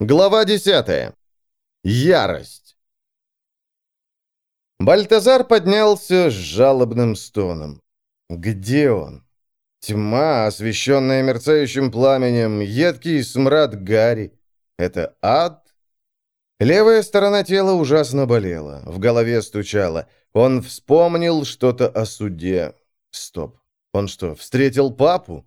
Глава 10. Ярость. Бальтазар поднялся с жалобным стоном. Где он? Тьма, освещенная мерцающим пламенем, едкий смрад гари. Это ад? Левая сторона тела ужасно болела, в голове стучала. Он вспомнил что-то о суде. Стоп. Он что, встретил папу?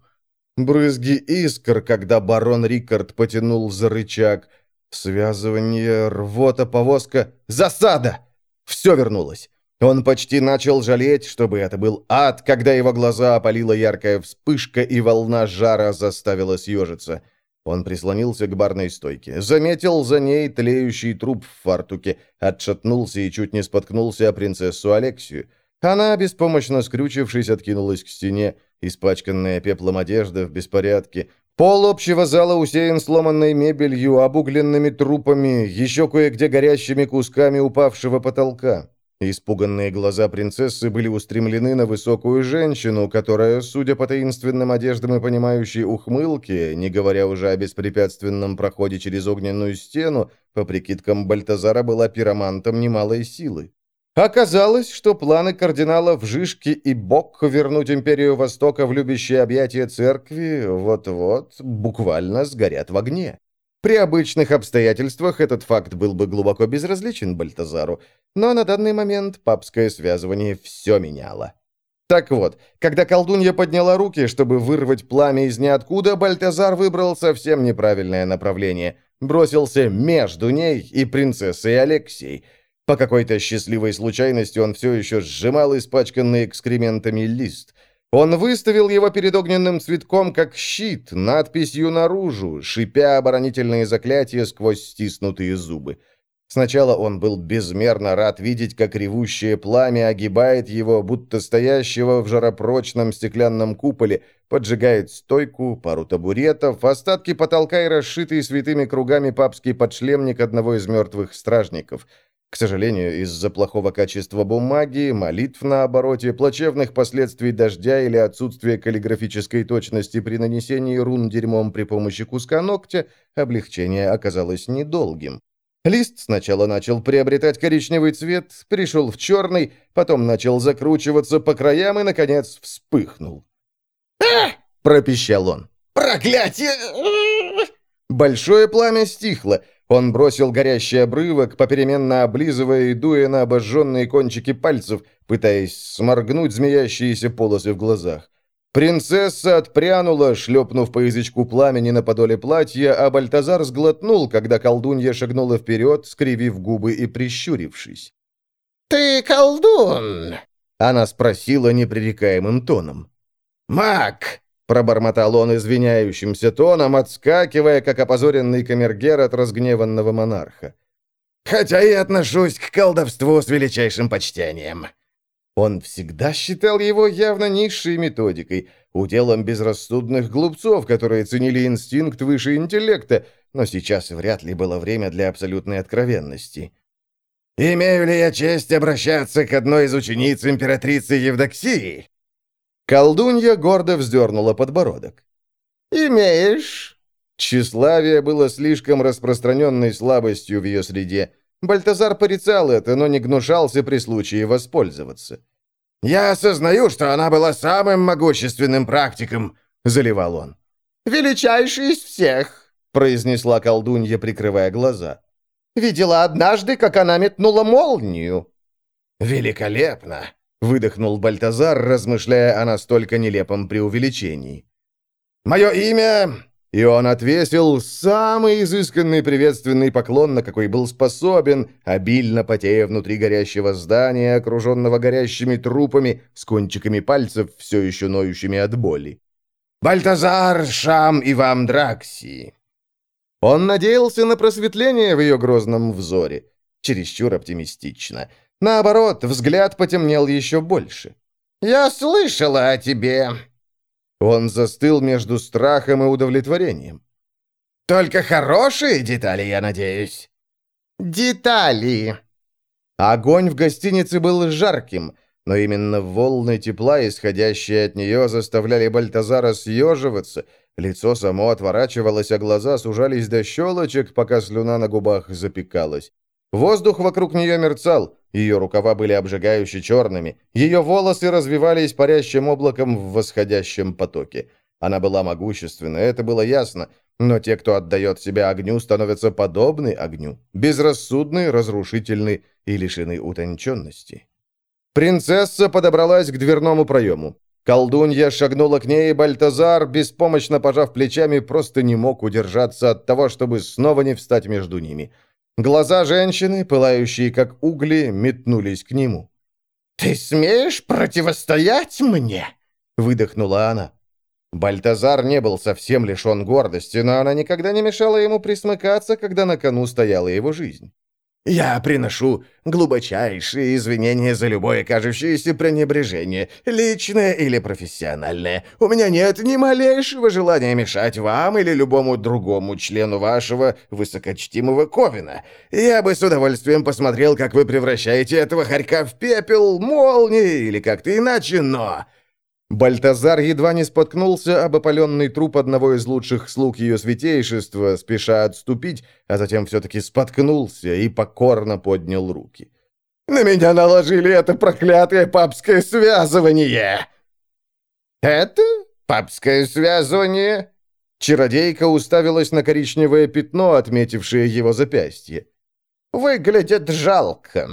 Брызги искр, когда барон Рикард потянул за рычаг. Связывание, рвота, повозка. Засада! Все вернулось. Он почти начал жалеть, чтобы это был ад, когда его глаза опалила яркая вспышка, и волна жара заставила съежиться. Он прислонился к барной стойке, заметил за ней тлеющий труп в фартуке, отшатнулся и чуть не споткнулся о принцессу Алексию. Она, беспомощно скрючившись, откинулась к стене, испачканная пеплом одежда в беспорядке. Пол общего зала усеян сломанной мебелью, обугленными трупами, еще кое-где горящими кусками упавшего потолка. Испуганные глаза принцессы были устремлены на высокую женщину, которая, судя по таинственным одеждам и понимающей ухмылке, не говоря уже о беспрепятственном проходе через огненную стену, по прикидкам Бальтазара была пиромантом немалой силы. Оказалось, что планы кардиналов Жишки и Бок вернуть империю Востока в любящее объятие церкви вот-вот буквально сгорят в огне. При обычных обстоятельствах этот факт был бы глубоко безразличен Бальтазару, но на данный момент папское связывание все меняло. Так вот, когда колдунья подняла руки, чтобы вырвать пламя из ниоткуда, Бальтазар выбрал совсем неправильное направление. Бросился между ней и принцессой Алексей – по какой-то счастливой случайности он все еще сжимал испачканный экскрементами лист. Он выставил его перед огненным цветком как щит, надписью наружу, шипя оборонительные заклятия сквозь стиснутые зубы. Сначала он был безмерно рад видеть, как ревущее пламя огибает его, будто стоящего в жаропрочном стеклянном куполе, поджигает стойку, пару табуретов, остатки потолка и расшитый святыми кругами папский подшлемник одного из мертвых стражников — к сожалению, из-за плохого качества бумаги, молитв на обороте, плачевных последствий дождя или отсутствия каллиграфической точности при нанесении рун дерьмом при помощи куска ногтя, облегчение оказалось недолгим. Лист сначала начал приобретать коричневый цвет, перешел в черный, потом начал закручиваться по краям и, наконец, вспыхнул. «А!» — пропищал он. «Проклятие!» Большое пламя стихло, он бросил горящий обрывок, попеременно облизывая и дуя на обожженные кончики пальцев, пытаясь сморгнуть змеящиеся полосы в глазах. Принцесса отпрянула, шлепнув по язычку пламени на подоле платья, а Бальтазар сглотнул, когда колдунья шагнула вперед, скривив губы и прищурившись. «Ты колдун?» — она спросила непререкаемым тоном. «Маг!» Пробормотал он извиняющимся тоном, отскакивая, как опозоренный камергер от разгневанного монарха. «Хотя и отношусь к колдовству с величайшим почтением». Он всегда считал его явно низшей методикой, уделом безрассудных глупцов, которые ценили инстинкт выше интеллекта, но сейчас вряд ли было время для абсолютной откровенности. «Имею ли я честь обращаться к одной из учениц императрицы Евдоксии?» Колдунья гордо вздернула подбородок. «Имеешь?» Тщеславие было слишком распространенной слабостью в ее среде. Бальтазар порицал это, но не гнушался при случае воспользоваться. «Я осознаю, что она была самым могущественным практиком», — заливал он. «Величайший из всех», — произнесла колдунья, прикрывая глаза. «Видела однажды, как она метнула молнию». «Великолепно!» Выдохнул Бальтазар, размышляя о настолько нелепом преувеличении. «Мое имя...» И он отвесил самый изысканный приветственный поклон, на какой был способен, обильно потея внутри горящего здания, окруженного горящими трупами, с кончиками пальцев, все еще ноющими от боли. «Бальтазар Шам и вам Дракси!» Он надеялся на просветление в ее грозном взоре. Чересчур оптимистично. Наоборот, взгляд потемнел еще больше. «Я слышала о тебе!» Он застыл между страхом и удовлетворением. «Только хорошие детали, я надеюсь?» «Детали!» Огонь в гостинице был жарким, но именно волны тепла, исходящие от нее, заставляли Бальтазара съеживаться, Лицо само отворачивалось, а глаза сужались до щелочек, пока слюна на губах запекалась. Воздух вокруг нее мерцал, ее рукава были обжигающе черными, ее волосы развивались парящим облаком в восходящем потоке. Она была могущественна, это было ясно, но те, кто отдает себя огню, становятся подобны огню, безрассудны, разрушительны и лишены утонченности. Принцесса подобралась к дверному проему. Колдунья шагнула к ней, и Бальтазар, беспомощно пожав плечами, просто не мог удержаться от того, чтобы снова не встать между ними. Глаза женщины, пылающие как угли, метнулись к нему. «Ты смеешь противостоять мне?» — выдохнула она. Бальтазар не был совсем лишен гордости, но она никогда не мешала ему присмыкаться, когда на кону стояла его жизнь. «Я приношу глубочайшие извинения за любое кажущееся пренебрежение, личное или профессиональное. У меня нет ни малейшего желания мешать вам или любому другому члену вашего высокочтимого Ковина. Я бы с удовольствием посмотрел, как вы превращаете этого хорька в пепел, молнии или как-то иначе, но...» Бальтазар едва не споткнулся об опаленный труп одного из лучших слуг ее святейшества, спеша отступить, а затем все-таки споткнулся и покорно поднял руки. «На меня наложили это проклятое папское связывание!» «Это папское связывание?» Чародейка уставилась на коричневое пятно, отметившее его запястье. «Выглядит жалко.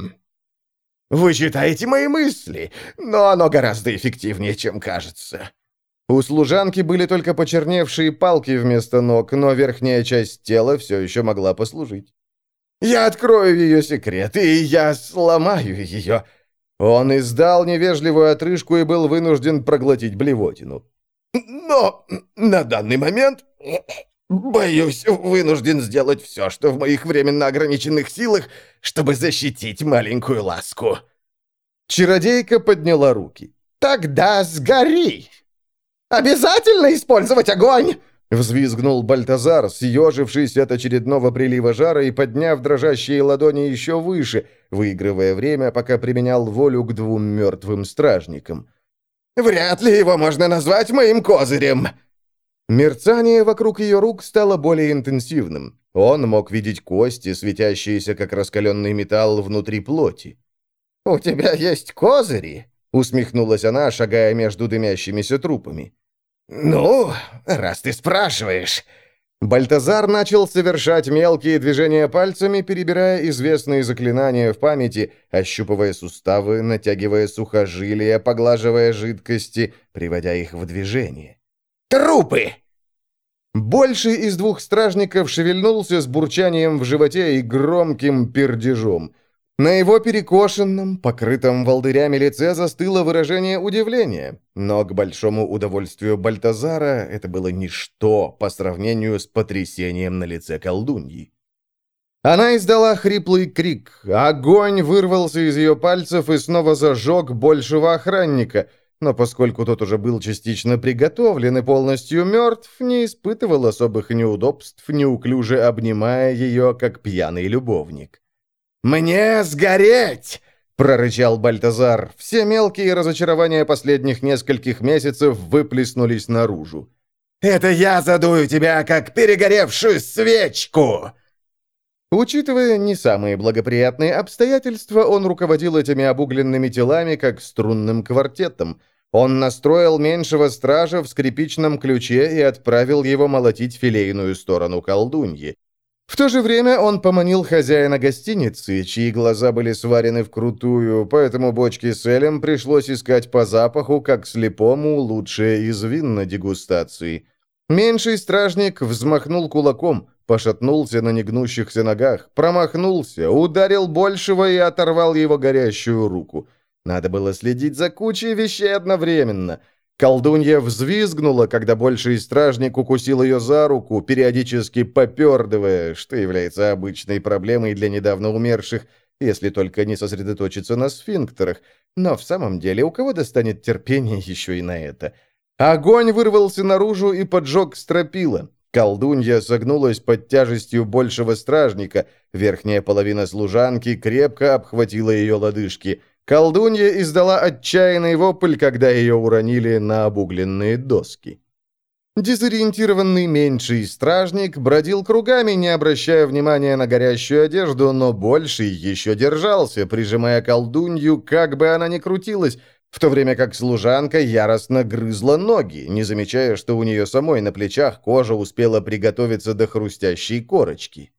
Вы читаете мои мысли, но оно гораздо эффективнее, чем кажется». У служанки были только почерневшие палки вместо ног, но верхняя часть тела все еще могла послужить. «Я открою ее секрет, и я сломаю ее». Он издал невежливую отрыжку и был вынужден проглотить блевотину. «Но на данный момент Боюсь, вынужден сделать все, что в моих временно ограниченных силах, чтобы защитить маленькую ласку». Чародейка подняла руки. «Тогда сгори! Обязательно использовать огонь!» Взвизгнул Бальтазар, съежившись от очередного прилива жара и подняв дрожащие ладони еще выше, выигрывая время, пока применял волю к двум мертвым стражникам. «Вряд ли его можно назвать моим козырем!» Мерцание вокруг ее рук стало более интенсивным. Он мог видеть кости, светящиеся, как раскаленный металл внутри плоти. «У тебя есть козыри?» — усмехнулась она, шагая между дымящимися трупами. «Ну, раз ты спрашиваешь...» Бальтазар начал совершать мелкие движения пальцами, перебирая известные заклинания в памяти, ощупывая суставы, натягивая сухожилия, поглаживая жидкости, приводя их в движение. Трупы!» Больше из двух стражников шевельнулся с бурчанием в животе и громким пердежом. На его перекошенном, покрытом волдырями лице застыло выражение удивления, но к большому удовольствию Бальтазара это было ничто по сравнению с потрясением на лице колдуньи. Она издала хриплый крик. Огонь вырвался из ее пальцев и снова зажег большего охранника — но поскольку тот уже был частично приготовлен и полностью мертв, не испытывал особых неудобств, неуклюже обнимая ее, как пьяный любовник. «Мне сгореть!» — прорычал Бальтазар. Все мелкие разочарования последних нескольких месяцев выплеснулись наружу. «Это я задую тебя, как перегоревшую свечку!» Учитывая не самые благоприятные обстоятельства, он руководил этими обугленными телами как струнным квартетом. Он настроил меньшего стража в скрипичном ключе и отправил его молотить филейную сторону колдуньи. В то же время он поманил хозяина гостиницы, чьи глаза были сварены вкрутую, поэтому бочке с Элем пришлось искать по запаху, как слепому, лучшее из вин на дегустации. Меньший стражник взмахнул кулаком, пошатнулся на негнущихся ногах, промахнулся, ударил большего и оторвал его горящую руку. Надо было следить за кучей вещей одновременно. Колдунья взвизгнула, когда больший стражник укусил ее за руку, периодически попердывая, что является обычной проблемой для недавно умерших, если только не сосредоточиться на сфинктерах. Но в самом деле у кого достанет терпение еще и на это? Огонь вырвался наружу и поджег стропила. Колдунья согнулась под тяжестью большего стражника, верхняя половина служанки крепко обхватила ее лодыжки. Колдунья издала отчаянный вопль, когда ее уронили на обугленные доски. Дезориентированный меньший стражник бродил кругами, не обращая внимания на горящую одежду, но больший еще держался, прижимая колдунью, как бы она ни крутилась, в то время как служанка яростно грызла ноги, не замечая, что у нее самой на плечах кожа успела приготовиться до хрустящей корочки.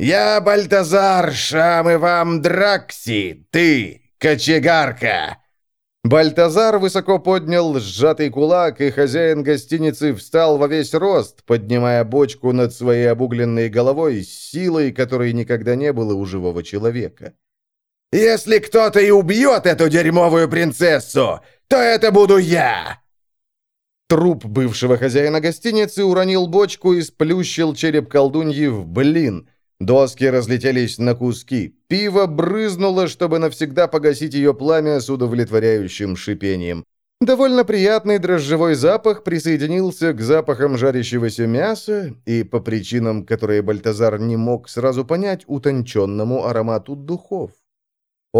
«Я Бальтазар, Шам и вам Дракси, ты, кочегарка!» Бальтазар высоко поднял сжатый кулак, и хозяин гостиницы встал во весь рост, поднимая бочку над своей обугленной головой с силой, которой никогда не было у живого человека. «Если кто-то и убьет эту дерьмовую принцессу, то это буду я!» Труп бывшего хозяина гостиницы уронил бочку и сплющил череп колдуньи в блин – Доски разлетелись на куски. Пиво брызнуло, чтобы навсегда погасить ее пламя с удовлетворяющим шипением. Довольно приятный дрожжевой запах присоединился к запахам жарящегося мяса и, по причинам, которые Бальтазар не мог сразу понять, утонченному аромату духов.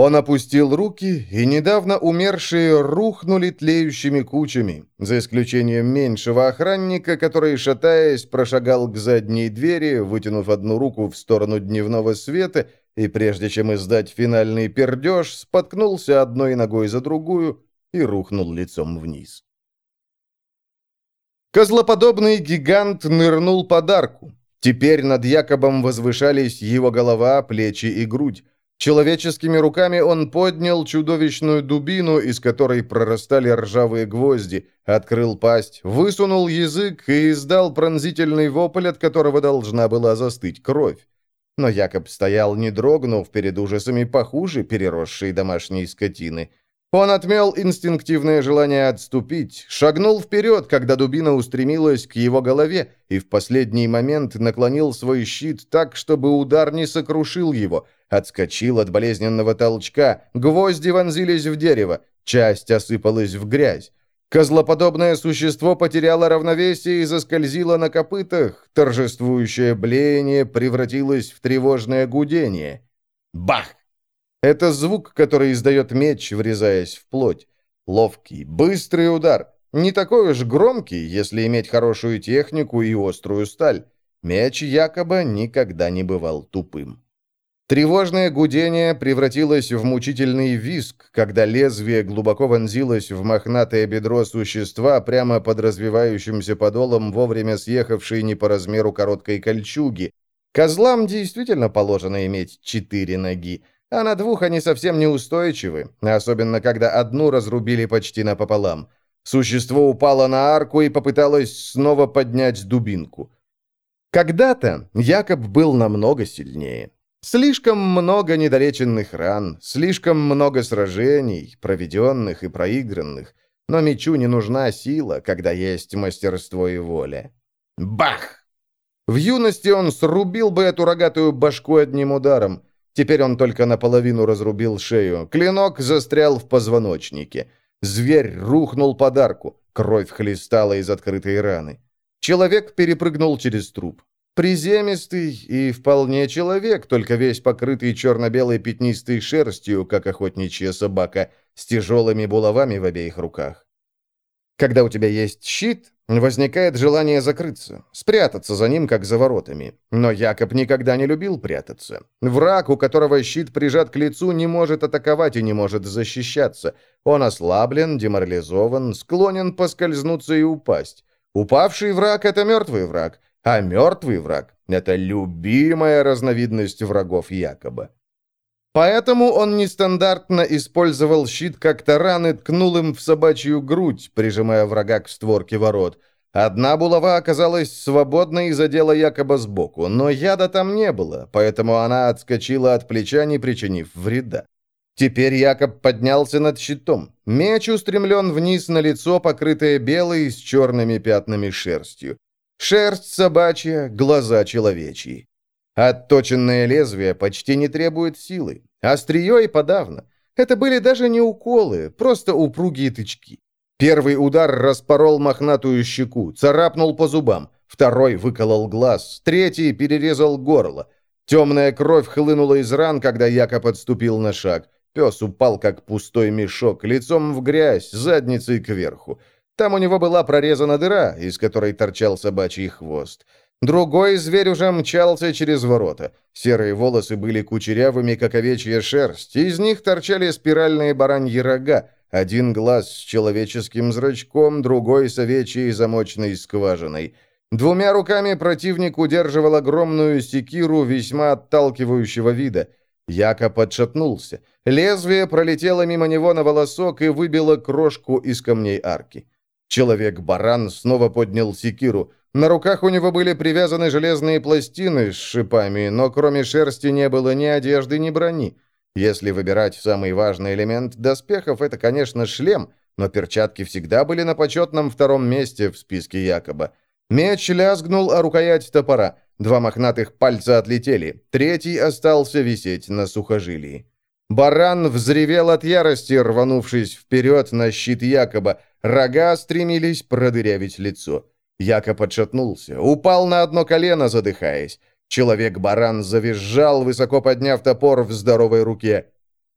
Он опустил руки, и недавно умершие рухнули тлеющими кучами, за исключением меньшего охранника, который, шатаясь, прошагал к задней двери, вытянув одну руку в сторону дневного света, и прежде чем издать финальный пердеж, споткнулся одной ногой за другую и рухнул лицом вниз. Козлоподобный гигант нырнул под арку. Теперь над Якобом возвышались его голова, плечи и грудь. Человеческими руками он поднял чудовищную дубину, из которой прорастали ржавые гвозди, открыл пасть, высунул язык и издал пронзительный вопль, от которого должна была застыть кровь. Но Якоб стоял, не дрогнув перед ужасами похуже переросшей домашней скотины. Он отмел инстинктивное желание отступить, шагнул вперед, когда дубина устремилась к его голове, и в последний момент наклонил свой щит так, чтобы удар не сокрушил его — Отскочил от болезненного толчка, гвозди вонзились в дерево, часть осыпалась в грязь. Козлоподобное существо потеряло равновесие и заскользило на копытах. Торжествующее блеяние превратилось в тревожное гудение. Бах! Это звук, который издает меч, врезаясь в плоть. Ловкий, быстрый удар. Не такой уж громкий, если иметь хорошую технику и острую сталь. Меч якобы никогда не бывал тупым. Тревожное гудение превратилось в мучительный визг, когда лезвие глубоко вонзилось в мохнатое бедро существа прямо под развивающимся подолом вовремя съехавшей не по размеру короткой кольчуги. Козлам действительно положено иметь четыре ноги, а на двух они совсем неустойчивы, особенно когда одну разрубили почти напополам. Существо упало на арку и попыталось снова поднять дубинку. Когда-то Якоб был намного сильнее. Слишком много недолеченных ран, слишком много сражений, проведенных и проигранных. Но мечу не нужна сила, когда есть мастерство и воля. Бах! В юности он срубил бы эту рогатую башку одним ударом. Теперь он только наполовину разрубил шею. Клинок застрял в позвоночнике. Зверь рухнул под арку. Кровь хлестала из открытой раны. Человек перепрыгнул через труп. Приземистый и вполне человек, только весь покрытый черно-белой пятнистой шерстью, как охотничья собака, с тяжелыми булавами в обеих руках. Когда у тебя есть щит, возникает желание закрыться, спрятаться за ним, как за воротами. Но Якоб никогда не любил прятаться. Враг, у которого щит прижат к лицу, не может атаковать и не может защищаться. Он ослаблен, деморализован, склонен поскользнуться и упасть. Упавший враг — это мертвый враг. А мертвый враг — это любимая разновидность врагов Якоба. Поэтому он нестандартно использовал щит как таран и ткнул им в собачью грудь, прижимая врага к створке ворот. Одна булава оказалась свободной и задела Якоба сбоку, но яда там не было, поэтому она отскочила от плеча, не причинив вреда. Теперь Якоб поднялся над щитом. Меч устремлен вниз на лицо, покрытое белой с черными пятнами шерстью. Шерсть собачья, глаза человечьи. Отточенное лезвие почти не требует силы. Острие и подавно. Это были даже не уколы, просто упругие тычки. Первый удар распорол мохнатую щеку, царапнул по зубам. Второй выколол глаз, третий перерезал горло. Темная кровь хлынула из ран, когда Якоб отступил на шаг. Пес упал, как пустой мешок, лицом в грязь, задницей кверху. Там у него была прорезана дыра, из которой торчал собачий хвост. Другой зверь уже мчался через ворота. Серые волосы были кучерявыми, как овечья шерсть. Из них торчали спиральные бараньи рога. Один глаз с человеческим зрачком, другой с овечьей замочной скважиной. Двумя руками противник удерживал огромную секиру весьма отталкивающего вида. Яко подшатнулся. Лезвие пролетело мимо него на волосок и выбило крошку из камней арки. Человек-баран снова поднял секиру. На руках у него были привязаны железные пластины с шипами, но кроме шерсти не было ни одежды, ни брони. Если выбирать самый важный элемент доспехов, это, конечно, шлем, но перчатки всегда были на почетном втором месте в списке Якоба. Меч лязгнул о рукоять топора. Два мохнатых пальца отлетели. Третий остался висеть на сухожилии. Баран взревел от ярости, рванувшись вперед на щит Якоба. Рога стремились продырявить лицо. Якоб отшатнулся, упал на одно колено, задыхаясь. Человек-баран завизжал, высоко подняв топор в здоровой руке.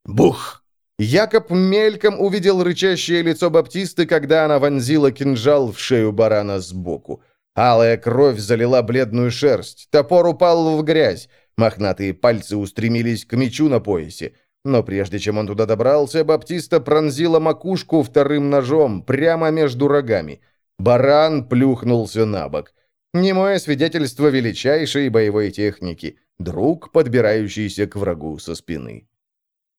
Бух! Якоб мельком увидел рычащее лицо Баптисты, когда она вонзила кинжал в шею барана сбоку. Алая кровь залила бледную шерсть. Топор упал в грязь. Мохнатые пальцы устремились к мечу на поясе. Но прежде чем он туда добрался, Баптиста пронзила макушку вторым ножом прямо между рогами. Баран плюхнулся на бок. Немое свидетельство величайшей боевой техники. Друг, подбирающийся к врагу со спины.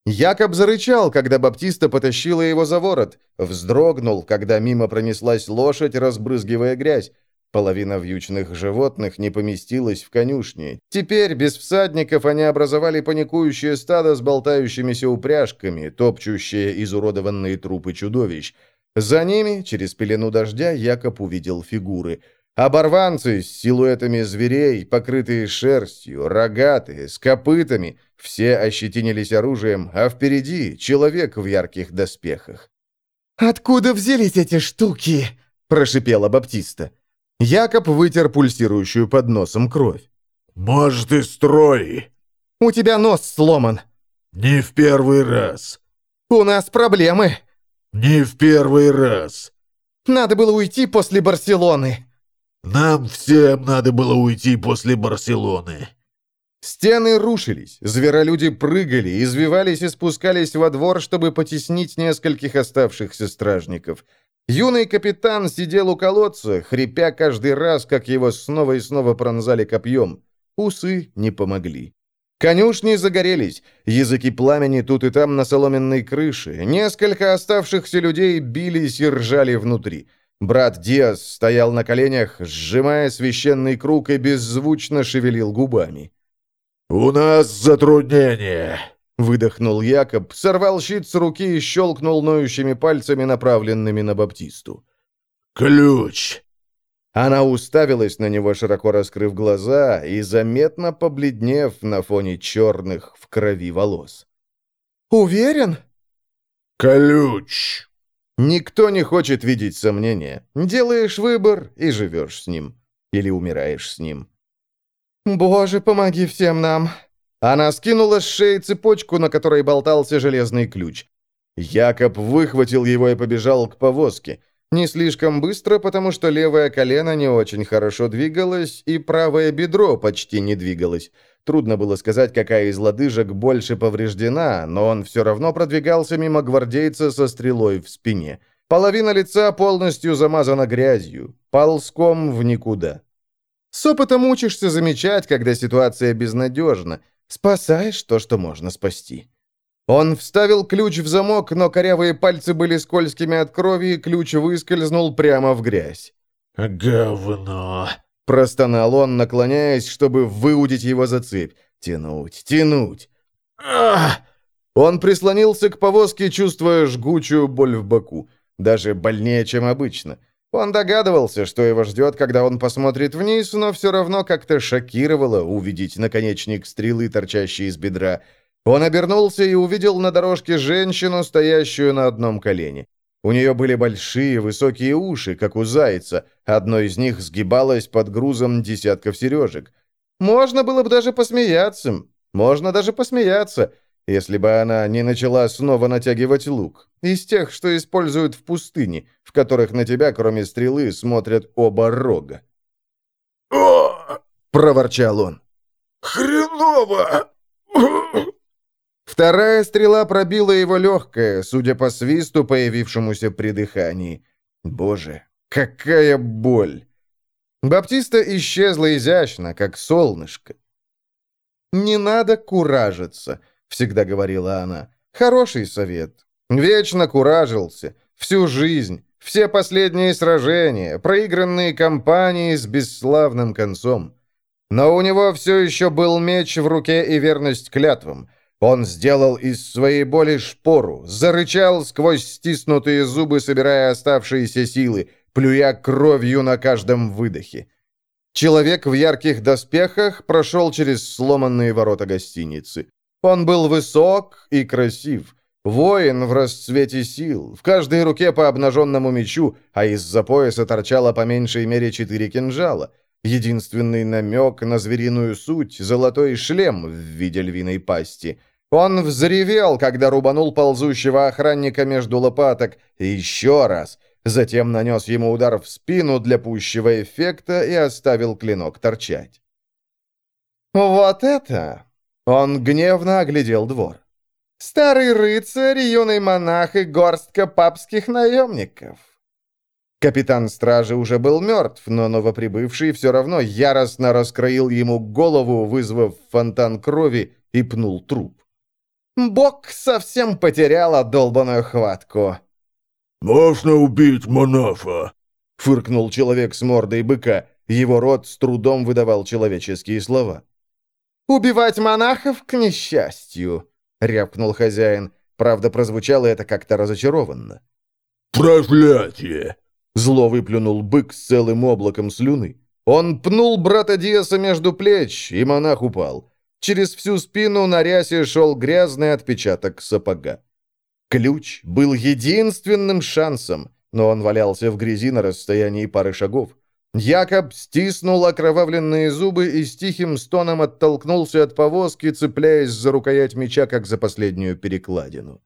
Якоб зарычал, когда Баптиста потащила его за ворот. Вздрогнул, когда мимо пронеслась лошадь, разбрызгивая грязь. Половина вьючных животных не поместилась в конюшне. Теперь, без всадников, они образовали паникующее стадо с болтающимися упряжками, топчущие изуродованные трупы чудовищ. За ними, через пелену дождя, Якоб увидел фигуры. Оборванцы с силуэтами зверей, покрытые шерстью, рогатые, с копытами, все ощетинились оружием, а впереди человек в ярких доспехах. «Откуда взялись эти штуки?» – прошипела Баптиста. Якоб вытер пульсирующую под носом кровь. «Может, и строй!» «У тебя нос сломан!» «Не в первый раз!» «У нас проблемы!» «Не в первый раз!» «Надо было уйти после Барселоны!» «Нам всем надо было уйти после Барселоны!» Стены рушились, зверолюди прыгали, извивались и спускались во двор, чтобы потеснить нескольких оставшихся стражников – Юный капитан сидел у колодца, хрипя каждый раз, как его снова и снова пронзали копьем. Усы не помогли. Конюшни загорелись, языки пламени тут и там на соломенной крыше. Несколько оставшихся людей бились и ржали внутри. Брат Диас стоял на коленях, сжимая священный круг и беззвучно шевелил губами. «У нас затруднение», Выдохнул Якоб, сорвал щит с руки и щелкнул ноющими пальцами, направленными на Баптисту. «Ключ!» Она уставилась на него, широко раскрыв глаза и заметно побледнев на фоне черных в крови волос. «Уверен?» «Ключ!» Никто не хочет видеть сомнения. Делаешь выбор и живешь с ним. Или умираешь с ним. «Боже, помоги всем нам!» Она скинула с шеи цепочку, на которой болтался железный ключ. Якоб выхватил его и побежал к повозке. Не слишком быстро, потому что левое колено не очень хорошо двигалось, и правое бедро почти не двигалось. Трудно было сказать, какая из лодыжек больше повреждена, но он все равно продвигался мимо гвардейца со стрелой в спине. Половина лица полностью замазана грязью, ползком в никуда. С опытом учишься замечать, когда ситуация безнадежна – Спасаешь то, что можно спасти. Он вставил ключ в замок, но корявые пальцы были скользкими от крови, и ключ выскользнул прямо в грязь. «Говно!» – простонал он, наклоняясь, чтобы выудить его за цепь. «Тянуть, тянуть!» «Ах!» Он прислонился к повозке, чувствуя жгучую боль в боку. Даже больнее, чем обычно. Он догадывался, что его ждет, когда он посмотрит вниз, но все равно как-то шокировало увидеть наконечник стрелы, торчащий из бедра. Он обернулся и увидел на дорожке женщину, стоящую на одном колене. У нее были большие высокие уши, как у зайца. Одно из них сгибалось под грузом десятков сережек. Можно было бы даже посмеяться. Можно даже посмеяться. если бы она не начала снова натягивать лук, из тех, что используют в пустыне, в которых на тебя, кроме стрелы, смотрят оба рога. «О, — проворчал он. хреново!» Вторая стрела пробила его легкое, судя по свисту, появившемуся при дыхании. Боже, какая боль! Баптиста исчезла изящно, как солнышко. «Не надо куражиться», — всегда говорила она. «Хороший совет. Вечно куражился. Всю жизнь. Все последние сражения, проигранные кампании с бесславным концом. Но у него все еще был меч в руке и верность клятвам. Он сделал из своей боли шпору, зарычал сквозь стиснутые зубы, собирая оставшиеся силы, плюя кровью на каждом выдохе. Человек в ярких доспехах прошел через сломанные ворота гостиницы. Он был высок и красив. Воин в расцвете сил, в каждой руке по обнаженному мечу, а из-за пояса торчало по меньшей мере четыре кинжала. Единственный намек на звериную суть — золотой шлем в виде львиной пасти — он взревел, когда рубанул ползущего охранника между лопаток, еще раз. Затем нанес ему удар в спину для пущего эффекта и оставил клинок торчать. «Вот это!» Он гневно оглядел двор. «Старый рыцарь, юный монах и горстка папских наемников!» Капитан стражи уже был мертв, но новоприбывший все равно яростно раскроил ему голову, вызвав фонтан крови, и пнул труп. Бог совсем потерял долбаную хватку. «Можно убить монафа», — фыркнул человек с мордой быка. Его рот с трудом выдавал человеческие слова. «Убивать монахов к несчастью», — рявкнул хозяин. Правда, прозвучало это как-то разочарованно. «Проклятие!» — зло выплюнул бык с целым облаком слюны. Он пнул брата Диаса между плеч, и монах упал. Через всю спину на рясе шел грязный отпечаток сапога. Ключ был единственным шансом, но он валялся в грязи на расстоянии пары шагов. Якоб стиснул окровавленные зубы и с тихим стоном оттолкнулся от повозки, цепляясь за рукоять меча, как за последнюю перекладину.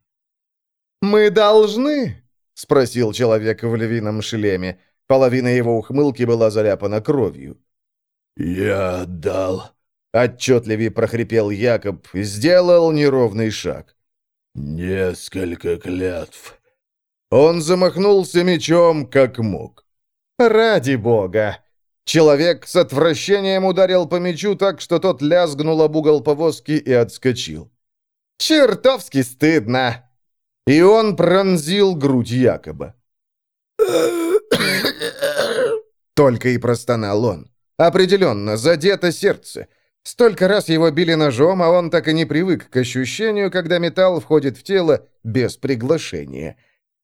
«Мы должны?» — спросил человек в львином шлеме. Половина его ухмылки была заляпана кровью. «Я отдал Отчетливее прохрипел Якоб, сделал неровный шаг. «Несколько клятв». Он замахнулся мечом, как мог. «Ради бога!» Человек с отвращением ударил по мечу так, что тот лязгнул об угол повозки и отскочил. «Чертовски стыдно!» И он пронзил грудь Якоба. Только и простонал он. Определенно, задето сердце. Столько раз его били ножом, а он так и не привык к ощущению, когда металл входит в тело без приглашения.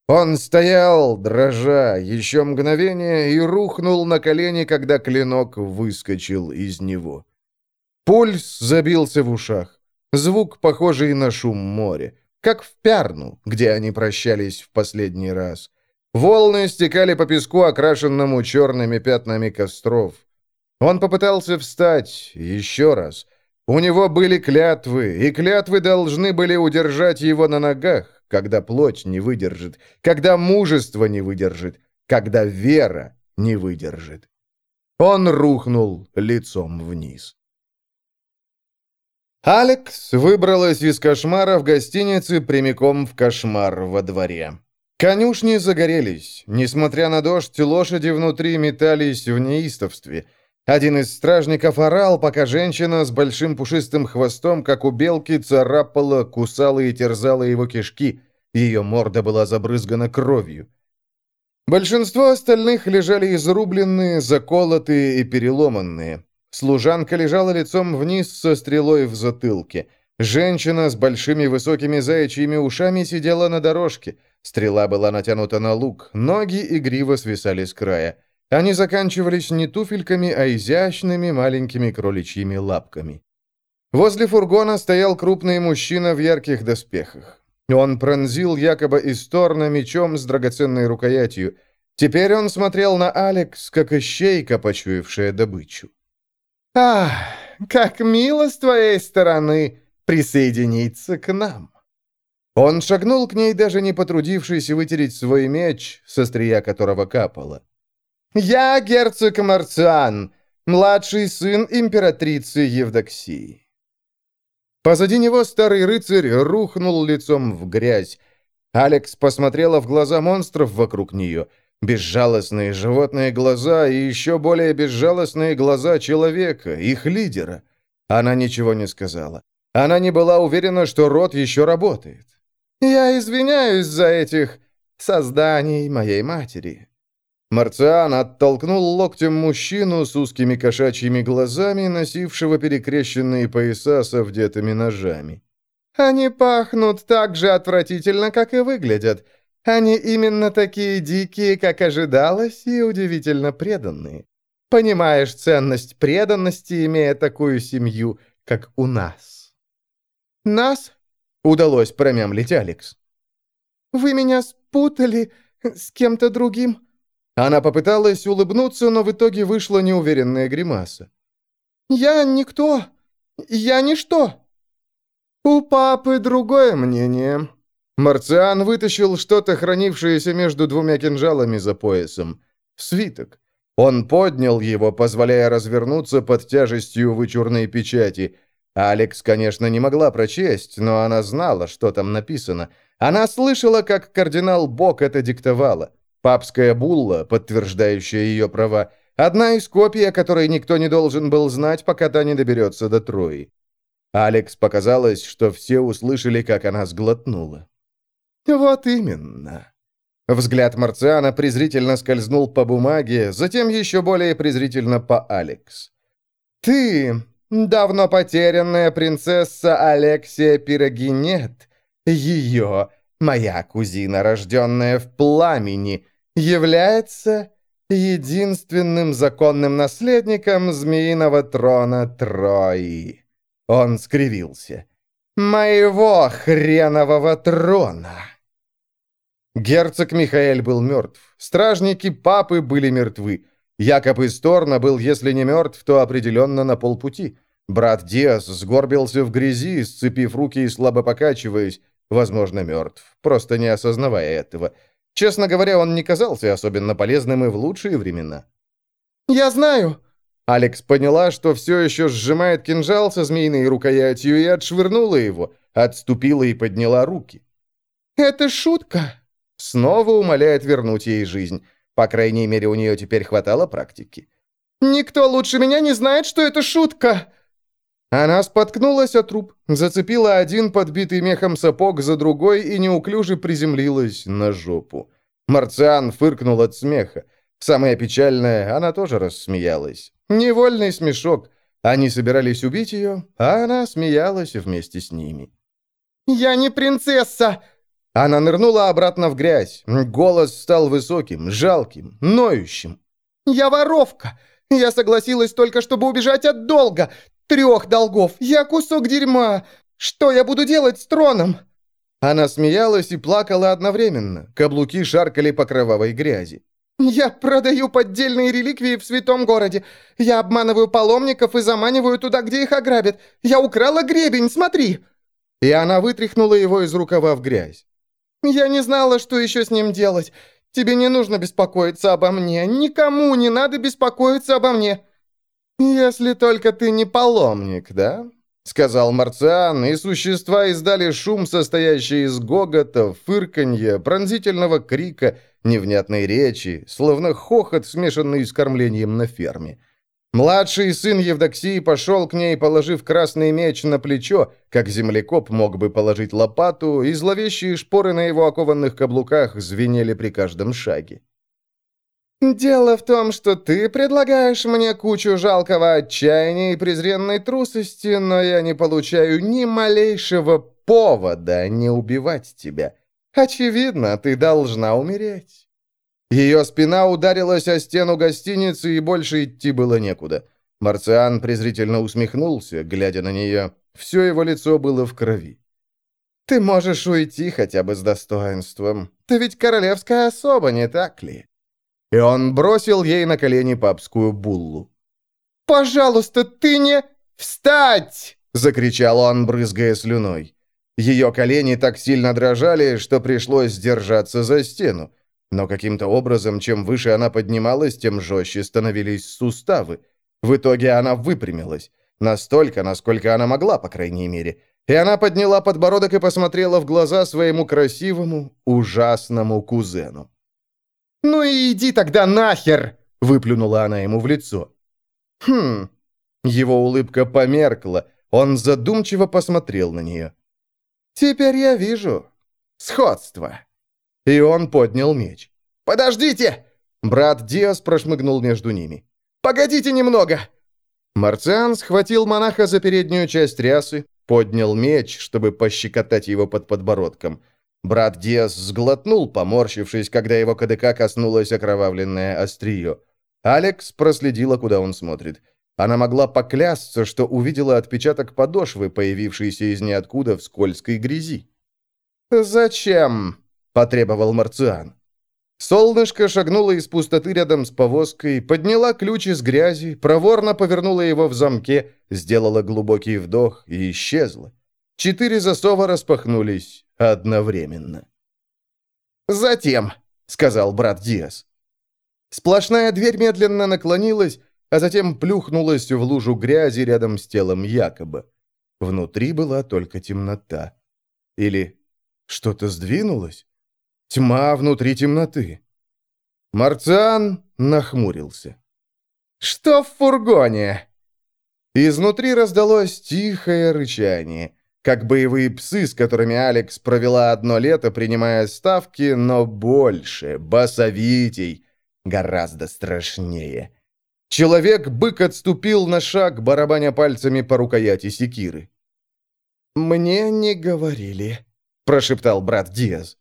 Он стоял, дрожа, еще мгновение, и рухнул на колени, когда клинок выскочил из него. Пульс забился в ушах. Звук, похожий на шум моря. Как в Пярну, где они прощались в последний раз. Волны стекали по песку, окрашенному черными пятнами костров. Он попытался встать еще раз. У него были клятвы, и клятвы должны были удержать его на ногах, когда плоть не выдержит, когда мужество не выдержит, когда вера не выдержит. Он рухнул лицом вниз. Алекс выбралась из кошмара в гостинице прямиком в кошмар во дворе. Конюшни загорелись. Несмотря на дождь, лошади внутри метались в неистовстве – один из стражников орал, пока женщина с большим пушистым хвостом, как у белки, царапала, кусала и терзала его кишки. Ее морда была забрызгана кровью. Большинство остальных лежали изрубленные, заколотые и переломанные. Служанка лежала лицом вниз со стрелой в затылке. Женщина с большими высокими заячьими ушами сидела на дорожке. Стрела была натянута на лук, ноги игриво свисали с края. Они заканчивались не туфельками, а изящными маленькими кроличьими лапками. Возле фургона стоял крупный мужчина в ярких доспехах. Он пронзил якобы Исторна мечом с драгоценной рукоятью. Теперь он смотрел на Алекс, как ищейка, почуявшая добычу. «Ах, как мило с твоей стороны!» присоединиться к нам». Он шагнул к ней, даже не потрудившись вытереть свой меч, со стрия которого капало. «Я герцог Марциан, младший сын императрицы Евдоксии». Позади него старый рыцарь рухнул лицом в грязь. Алекс посмотрела в глаза монстров вокруг нее. Безжалостные животные глаза и еще более безжалостные глаза человека, их лидера. Она ничего не сказала. Она не была уверена, что рот еще работает. «Я извиняюсь за этих созданий моей матери». Марциан оттолкнул локтем мужчину с узкими кошачьими глазами, носившего перекрещенные пояса со вдетыми ножами. «Они пахнут так же отвратительно, как и выглядят. Они именно такие дикие, как ожидалось, и удивительно преданные. Понимаешь ценность преданности, имея такую семью, как у нас». «Нас?» Удалось промямлить Алекс. «Вы меня спутали с кем-то другим?» Она попыталась улыбнуться, но в итоге вышла неуверенная гримаса. «Я никто. Я ничто». «У папы другое мнение». Марциан вытащил что-то, хранившееся между двумя кинжалами за поясом. Свиток. Он поднял его, позволяя развернуться под тяжестью вычурной печати – Алекс, конечно, не могла прочесть, но она знала, что там написано. Она слышала, как кардинал Бок это диктовала. Папская булла, подтверждающая ее права. Одна из копий, о которой никто не должен был знать, пока та не доберется до Трои. Алекс показалось, что все услышали, как она сглотнула. «Вот именно». Взгляд Марциана презрительно скользнул по бумаге, затем еще более презрительно по Алекс. «Ты Давно потерянная принцесса Алексия Пирогинет, ее, моя кузина, рожденная в пламени, является единственным законным наследником змеиного трона Трои. Он скривился. «Моего хренового трона!» Герцог Михаэль был мертв. Стражники папы были мертвы. Якоб из Торна был, если не мертв, то определенно на полпути. Брат Диас сгорбился в грязи, сцепив руки и слабо покачиваясь, возможно, мертв, просто не осознавая этого. Честно говоря, он не казался особенно полезным и в лучшие времена. «Я знаю!» Алекс поняла, что все еще сжимает кинжал со змеиной рукоятью и отшвырнула его, отступила и подняла руки. «Это шутка!» Снова умоляет вернуть ей жизнь. По крайней мере, у нее теперь хватало практики. «Никто лучше меня не знает, что это шутка!» Она споткнулась о труп, зацепила один подбитый мехом сапог за другой и неуклюже приземлилась на жопу. Марциан фыркнул от смеха. Самое печальное, она тоже рассмеялась. Невольный смешок. Они собирались убить ее, а она смеялась вместе с ними. «Я не принцесса!» Она нырнула обратно в грязь. Голос стал высоким, жалким, ноющим. «Я воровка! Я согласилась только, чтобы убежать от долга! Трех долгов! Я кусок дерьма! Что я буду делать с троном?» Она смеялась и плакала одновременно. Каблуки шаркали по кровавой грязи. «Я продаю поддельные реликвии в святом городе. Я обманываю паломников и заманиваю туда, где их ограбят. Я украла гребень, смотри!» И она вытряхнула его из рукава в грязь. «Я не знала, что еще с ним делать. Тебе не нужно беспокоиться обо мне. Никому не надо беспокоиться обо мне. «Если только ты не паломник, да?» — сказал Марциан, и существа издали шум, состоящий из гогота, фырканья, пронзительного крика, невнятной речи, словно хохот, смешанный с кормлением на ферме. Младший сын Евдоксии пошел к ней, положив красный меч на плечо, как землекоп мог бы положить лопату, и зловещие шпоры на его окованных каблуках звенели при каждом шаге. «Дело в том, что ты предлагаешь мне кучу жалкого отчаяния и презренной трусости, но я не получаю ни малейшего повода не убивать тебя. Очевидно, ты должна умереть». Ее спина ударилась о стену гостиницы, и больше идти было некуда. Марциан презрительно усмехнулся, глядя на нее. Все его лицо было в крови. «Ты можешь уйти хотя бы с достоинством. Ты ведь королевская особа, не так ли?» И он бросил ей на колени папскую буллу. «Пожалуйста, ты не... Встать!» — закричал он, брызгая слюной. Ее колени так сильно дрожали, что пришлось держаться за стену. Но каким-то образом, чем выше она поднималась, тем жестче становились суставы. В итоге она выпрямилась. Настолько, насколько она могла, по крайней мере. И она подняла подбородок и посмотрела в глаза своему красивому, ужасному кузену. «Ну и иди тогда нахер!» — выплюнула она ему в лицо. «Хм...» Его улыбка померкла, он задумчиво посмотрел на нее. «Теперь я вижу. Сходство». И он поднял меч. «Подождите!» Брат Диас прошмыгнул между ними. «Погодите немного!» Марциан схватил монаха за переднюю часть рясы, поднял меч, чтобы пощекотать его под подбородком. Брат Диас сглотнул, поморщившись, когда его КДК коснулось окровавленное острие. Алекс проследила, куда он смотрит. Она могла поклясться, что увидела отпечаток подошвы, появившийся из ниоткуда в скользкой грязи. «Зачем?» — потребовал Марциан. Солнышко шагнуло из пустоты рядом с повозкой, подняла ключ из грязи, проворно повернула его в замке, сделала глубокий вдох и исчезла. Четыре засова распахнулись одновременно. «Затем», — сказал брат Диас. Сплошная дверь медленно наклонилась, а затем плюхнулась в лужу грязи рядом с телом Якоба. Внутри была только темнота. Или что-то сдвинулось? Тьма внутри темноты. Марциан нахмурился. «Что в фургоне?» Изнутри раздалось тихое рычание, как боевые псы, с которыми Алекс провела одно лето, принимая ставки, но больше, басовитей, гораздо страшнее. Человек-бык отступил на шаг, барабаня пальцами по рукояти секиры. «Мне не говорили», — прошептал брат Диаз.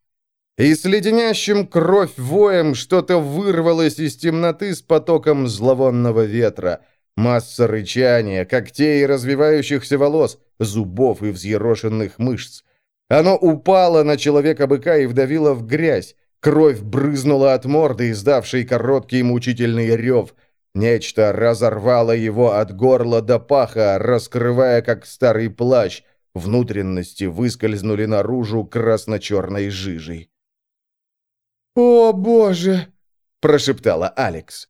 И с леденящим кровь воем что-то вырвалось из темноты с потоком зловонного ветра. Масса рычания, когтей и развивающихся волос, зубов и взъерошенных мышц. Оно упало на человека-быка и вдавило в грязь. Кровь брызнула от морды, издавшей короткий мучительный рев — Нечто разорвало его от горла до паха, раскрывая, как старый плащ. Внутренности выскользнули наружу красно-черной жижей. «О, боже!» – прошептала Алекс.